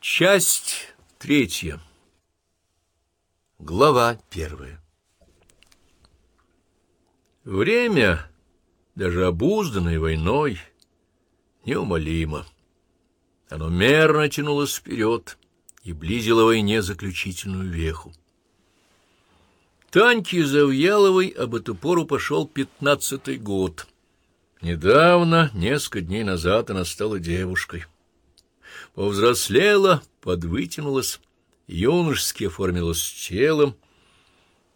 Часть третья. Глава первая. Время, даже обузданное войной, неумолимо. Оно мерно тянулось вперед и близило войне заключительную веху. Таньке Завьяловой об эту пору пошел пятнадцатый год. Недавно, несколько дней назад, она стала девушкой. Повзрослела, подвытянулась, юношески оформилась телом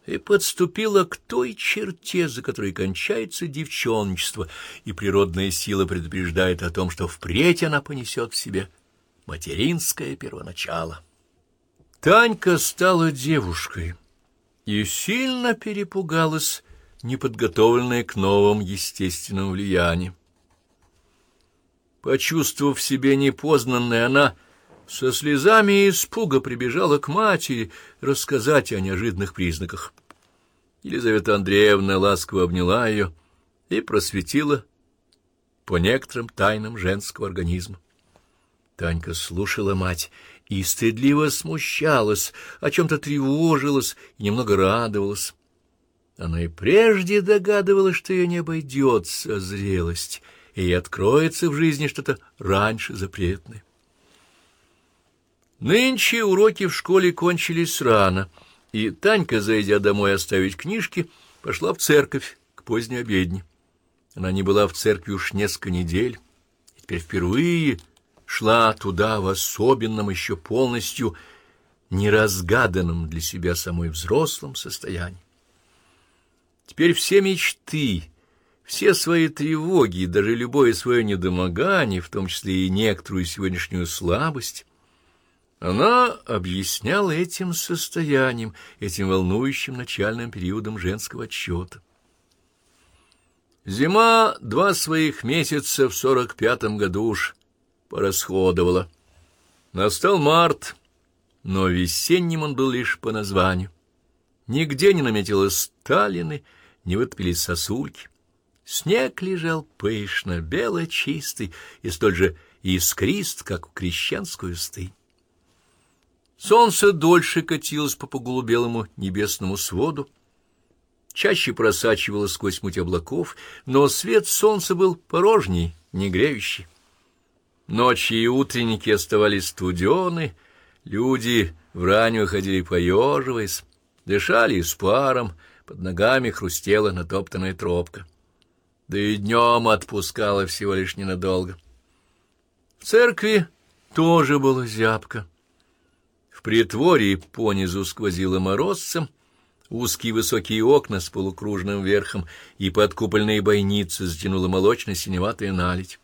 и подступила к той черте, за которой кончается девчонничество, и природная сила предупреждает о том, что впредь она понесет в себе материнское первоначало. Танька стала девушкой и сильно перепугалась, неподготовленная к новым естественным влияниям. Почувствовав в себе непознанное, она со слезами испуга прибежала к матери рассказать о неожиданных признаках. Елизавета Андреевна ласково обняла ее и просветила по некоторым тайнам женского организма. Танька слушала мать и стыдливо смущалась, о чем-то тревожилась и немного радовалась. Она и прежде догадывалась, что ее не обойдется зрелость, и откроется в жизни что-то раньше запретное. Нынче уроки в школе кончились рано, и Танька, зайдя домой оставить книжки, пошла в церковь к поздней обедне. Она не была в церкви уж несколько недель, и теперь впервые шла туда в особенном, еще полностью неразгаданном для себя самой взрослом состоянии. Теперь все мечты, все свои тревоги, даже любое свое недомогание, в том числе и некоторую сегодняшнюю слабость, она объясняла этим состоянием, этим волнующим начальным периодом женского отчета. Зима два своих месяца в сорок пятом году уж порасходовала. Настал март, но весенним он был лишь по названию. Нигде не наметилось Сталины, не вытопились сосульки. Снег лежал пышно, бело-чистый и столь же искрист, как в крещенскую стынь. Солнце дольше катилось по поголубелому небесному своду, чаще просачивалось сквозь муть облаков, но свет солнца был порожний, не греющий. Ночи и утренники оставались студены, люди в рань выходили поеживаясь, дышали с паром, под ногами хрустела натоптанная тропка. Да и днем отпускала всего лишь ненадолго. В церкви тоже было зябко. В притворе понизу сквозило морозцем, узкие высокие окна с полукружным верхом и подкупольные бойницы затянула молочно-синеватая наледь.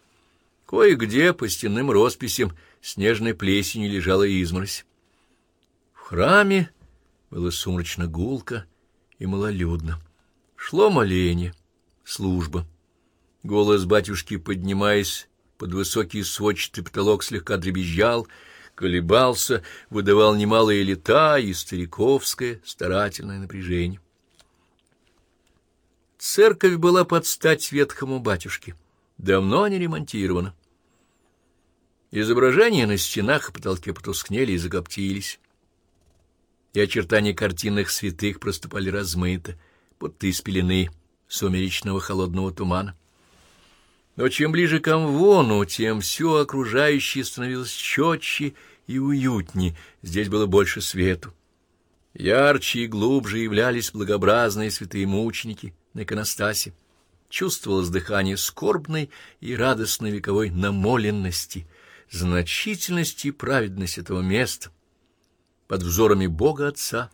Кое-где по стенным росписям снежной плесенью лежала изморозь. В храме было сумрачно гулко и малолюдно. Шло моление, служба. Голос батюшки, поднимаясь под высокий сводчатый потолок, слегка дребезжал, колебался, выдавал немалые лета и стариковское старательное напряжение. Церковь была под стать ветхому батюшке, давно не ремонтирована. Изображения на стенах и потолке потускнели и закоптились, и очертания картинных святых проступали размыто, будто из сумеречного холодного тумана. Но чем ближе к Амвону, тем все окружающее становилось четче и уютнее, здесь было больше свету. Ярче и глубже являлись благообразные святые мученики на иконостасе. Чувствовалось дыхание скорбной и радостной вековой намоленности — значительность и праведность этого места под взорами Бога Отца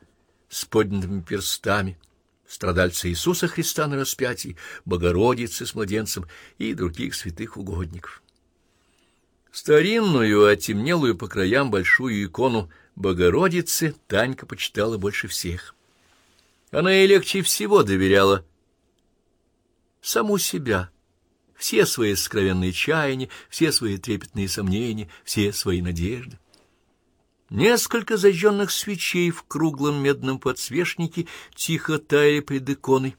с поднятыми перстами, страдальца Иисуса Христа на распятии, Богородицы с младенцем и других святых угодников. Старинную, отемнелую по краям большую икону Богородицы Танька почитала больше всех. Она ей легче всего доверяла саму себя — все свои сокровенные чаяния, все свои трепетные сомнения, все свои надежды. Несколько зажженных свечей в круглом медном подсвечнике тихо таяли пред иконой.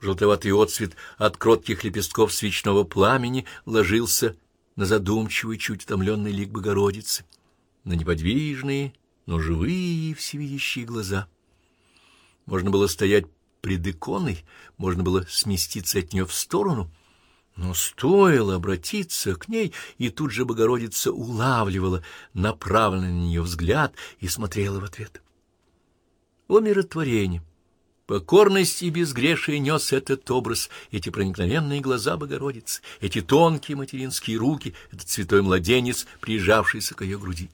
Желтоватый отцвет от кротких лепестков свечного пламени ложился на задумчивый, чуть утомленный лик Богородицы. на неподвижные, но живые и всевидящие глаза. Можно было стоять пред иконой, можно было сместиться от нее в сторону, но стоило обратиться к ней, и тут же Богородица улавливала направленный на нее взгляд и смотрела в ответ. Умиротворение, покорность и безгрешие нес этот образ, эти проникновенные глаза Богородицы, эти тонкие материнские руки, этот святой младенец, прижавшийся к ее груди.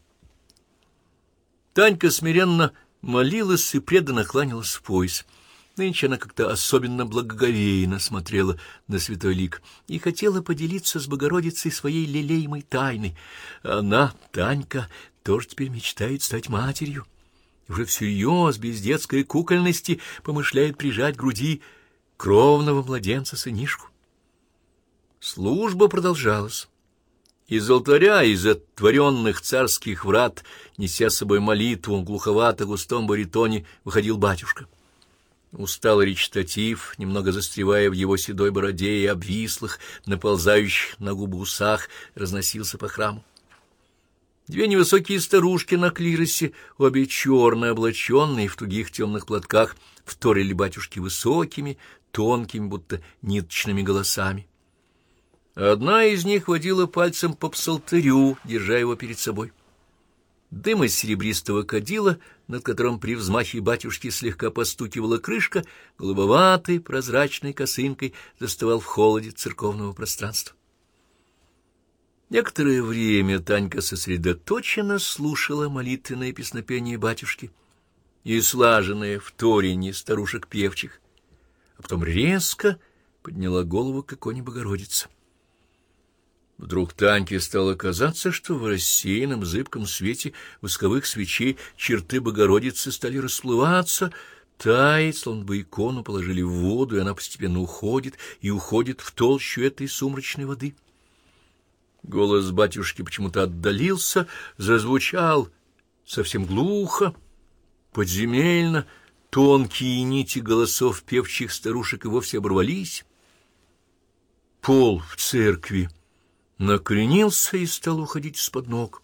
Танька смиренно молилась и преданно кланялась в пояс. Нынче она как-то особенно благоговейно смотрела на святой лик и хотела поделиться с Богородицей своей лелеемой тайной. Она, Танька, тоже теперь мечтает стать матерью. Уже всерьез, без детской кукольности, помышляет прижать к груди кровного младенца-сынишку. Служба продолжалась. Из алтаря, из отворенных царских врат, неся с собой молитву, глуховато густом баритоне, выходил батюшка. Усталый речитатив, немного застревая в его седой бороде и обвислых, наползающих на губы усах, разносился по храму. Две невысокие старушки на клиросе, обе черно облаченные в тугих темных платках, вторили батюшки высокими, тонкими, будто ниточными голосами. Одна из них водила пальцем по псалтырю, держа его перед собой. Дым из серебристого кадила, над которым при взмахе батюшки слегка постукивала крышка, голубоватой прозрачной косынкой заставал в холоде церковного пространства. Некоторое время Танька сосредоточенно слушала молитвенное песнопение батюшки и слаженное вторение старушек певчих, а потом резко подняла голову к иконе Богородицы. Вдруг Таньке стало казаться, что в рассеянном зыбком свете восковых свечей черты Богородицы стали расплываться, таять, словно бы икону положили в воду, и она постепенно уходит и уходит в толщу этой сумрачной воды. Голос батюшки почему-то отдалился, зазвучал совсем глухо, подземельно, тонкие нити голосов певчих старушек и вовсе оборвались. Пол в церкви накренился и стал уходить из-под ног.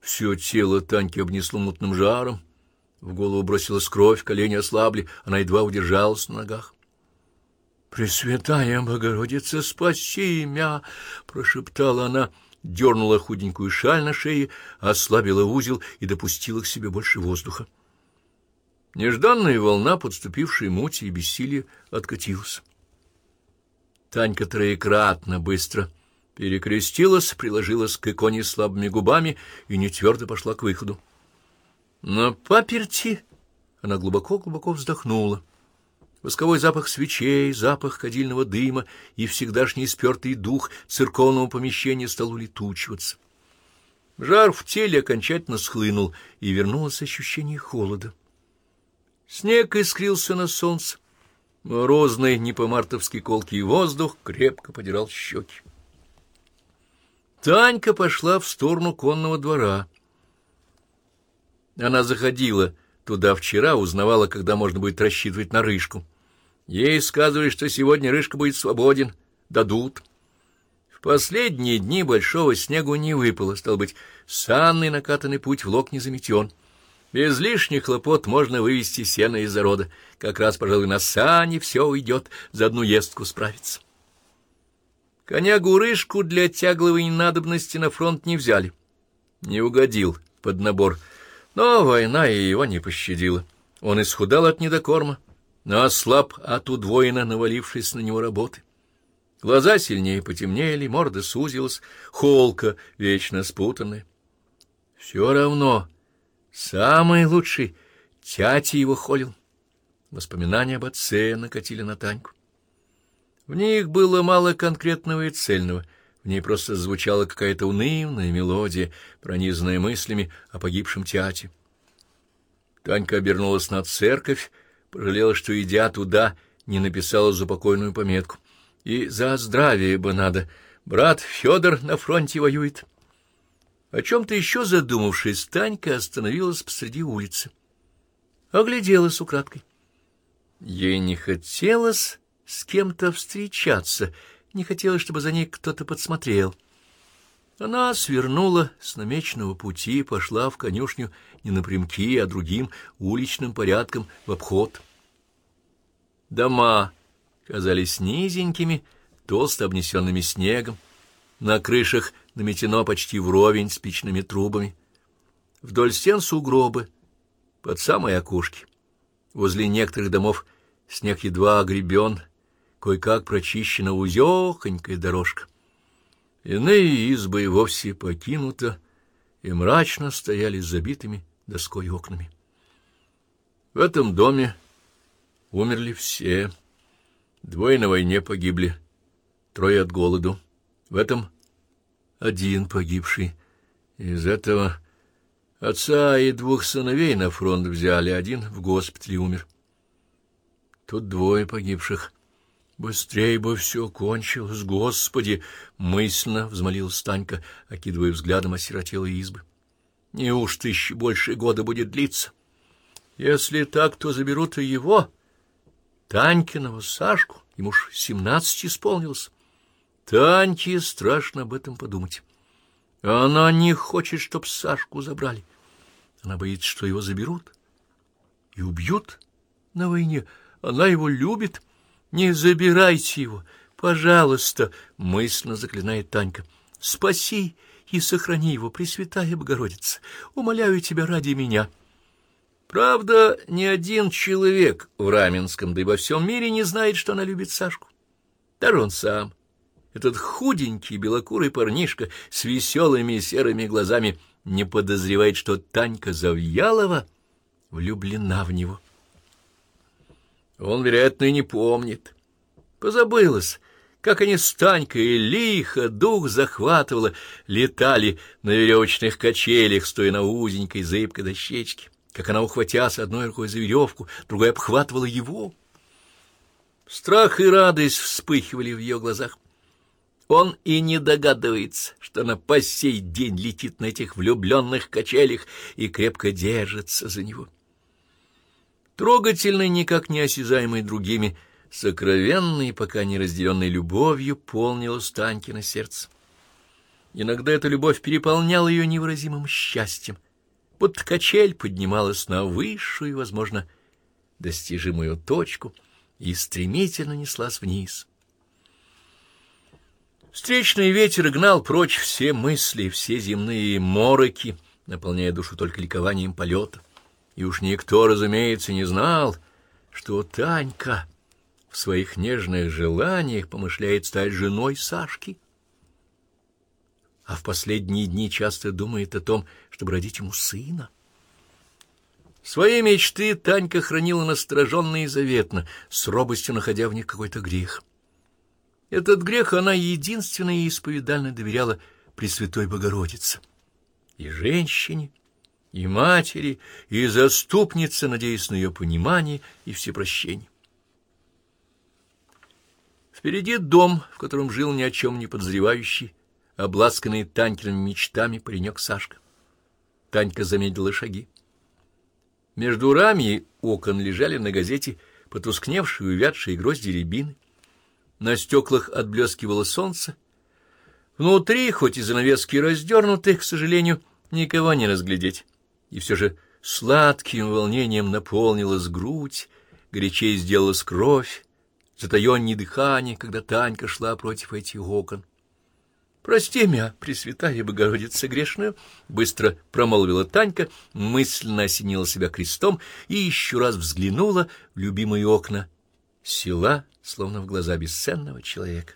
Все тело Таньки обнесло мутным жаром, в голову бросилась кровь, колени ослабли, она едва удержалась на ногах. «Пресвятая Богородица, спаси меня!» — прошептала она, дернула худенькую шаль на шее, ослабила узел и допустила к себе больше воздуха. Нежданная волна, подступившей мути и бессилия, откатилась. Танька троекратно быстро перекрестилась, приложилась к иконе слабыми губами и нетвердо пошла к выходу. На паперти она глубоко-глубоко вздохнула. Восковой запах свечей, запах кадильного дыма и всегдашний спертый дух церковного помещения стал улетучиваться. Жар в теле окончательно схлынул, и вернулось ощущение холода. Снег искрился на солнце. Морозный, не по-мартовски колкий воздух крепко подирал щеки. Танька пошла в сторону конного двора. Она заходила туда вчера, узнавала, когда можно будет рассчитывать на рыжку. Ей сказывали, что сегодня рыжка будет свободен, дадут. В последние дни большого снегу не выпало, стал быть, санный накатанный путь в лог не заметен. Без лишних хлопот можно вывести сено из зарода. Как раз, пожалуй, на сане все уйдет, за одну ездку справиться. Коня-гурышку для тягловой надобности на фронт не взяли. Не угодил под набор, но война его не пощадила. Он исхудал от недокорма, но ослаб от удвоенно навалившись на него работы. Глаза сильнее потемнели, морда сузилась, холка вечно спутанная. Все равно Самый лучший. Тятя его холил. Воспоминания об отце накатили на Таньку. В них было мало конкретного и цельного. В ней просто звучала какая-то унывная мелодия, пронизанная мыслями о погибшем тяте. Танька обернулась на церковь, пожалела, что, идя туда, не написала запокойную пометку. И за здравие бы надо. Брат Федор на фронте воюет. О чем-то еще задумавшись, Танька остановилась посреди улицы. Огляделась украдкой. Ей не хотелось с кем-то встречаться, не хотелось, чтобы за ней кто-то подсмотрел. Она свернула с намеченного пути, пошла в конюшню не напрямки, а другим уличным порядком в обход. Дома казались низенькими, толсто обнесенными снегом, на крышах наметено почти вровень с печными трубами. Вдоль стен сугробы, под самые окошки. Возле некоторых домов снег едва огребен, кое-как прочищена узехонькая дорожка. Иные избы вовсе покинуты и мрачно стояли с забитыми доской окнами. В этом доме умерли все. Двое на войне погибли, трое от голоду. В этом один погибший. Из этого отца и двух сыновей на фронт взяли, один в госпитале умер. Тут двое погибших — Быстрей бы все кончилось, Господи! — мысленно взмолил Станька, окидывая взглядом осиротелые избы. — Неужто еще больше года будет длиться? Если так, то заберут и его, Танькиного Сашку, ему ж семнадцать исполнилось. Таньке страшно об этом подумать. Она не хочет, чтоб Сашку забрали. Она боится, что его заберут и убьют на войне. Она его любит — не забирайте его, пожалуйста, мысленно заклинает Танька. Спаси и сохрани его, Пресвятая Богородица, умоляю тебя ради меня. Правда, ни один человек в Раменском, да и во всем мире не знает, что она любит Сашку. Даже он сам, этот худенький белокурый парнишка с веселыми серыми глазами, не подозревает, что Танька Завьялова влюблена в него. Он, вероятно, и не помнит. Позабылось, как они с Танькой лихо дух захватывало, летали на веревочных качелях, стоя на узенькой зыбкой дощечке, как она, ухватясь одной рукой за веревку, другой обхватывала его. Страх и радость вспыхивали в ее глазах. Он и не догадывается, что она по сей день летит на этих влюбленных качелях и крепко держится за него трогательной, никак не осязаемой другими, сокровенной, пока не разделенной любовью, полнила Станькино сердце. Иногда эта любовь переполняла ее невыразимым счастьем, будто качель поднималась на высшую, возможно, достижимую точку и стремительно неслась вниз. Встречный ветер гнал прочь все мысли, все земные мороки, наполняя душу только ликованием полета и уж никто, разумеется, не знал, что Танька в своих нежных желаниях помышляет стать женой Сашки, а в последние дни часто думает о том, чтобы родить ему сына. Свои мечты Танька хранила настороженно и заветно, с робостью находя в них какой-то грех. Этот грех она единственно и исповедально доверяла Пресвятой Богородице. И женщине, и матери, и заступницы, надеясь на ее понимание и всепрощение. Впереди дом, в котором жил ни о чем не подозревающий, обласканный Танькиными мечтами паренек Сашка. Танька замедлила шаги. Между рами окон лежали на газете потускневшие увядшие грозди рябины. На стеклах отблескивало солнце. Внутри, хоть и занавески раздернуты, к сожалению, никого не разглядеть и все же сладким волнением наполнилась грудь, горячей сделалась кровь, затаеннее дыхание, когда Танька шла против этих окон. «Прости меня, Пресвятая Богородица грешная!» — быстро промолвила Танька, мысленно осенила себя крестом и еще раз взглянула в любимые окна села, словно в глаза бесценного человека.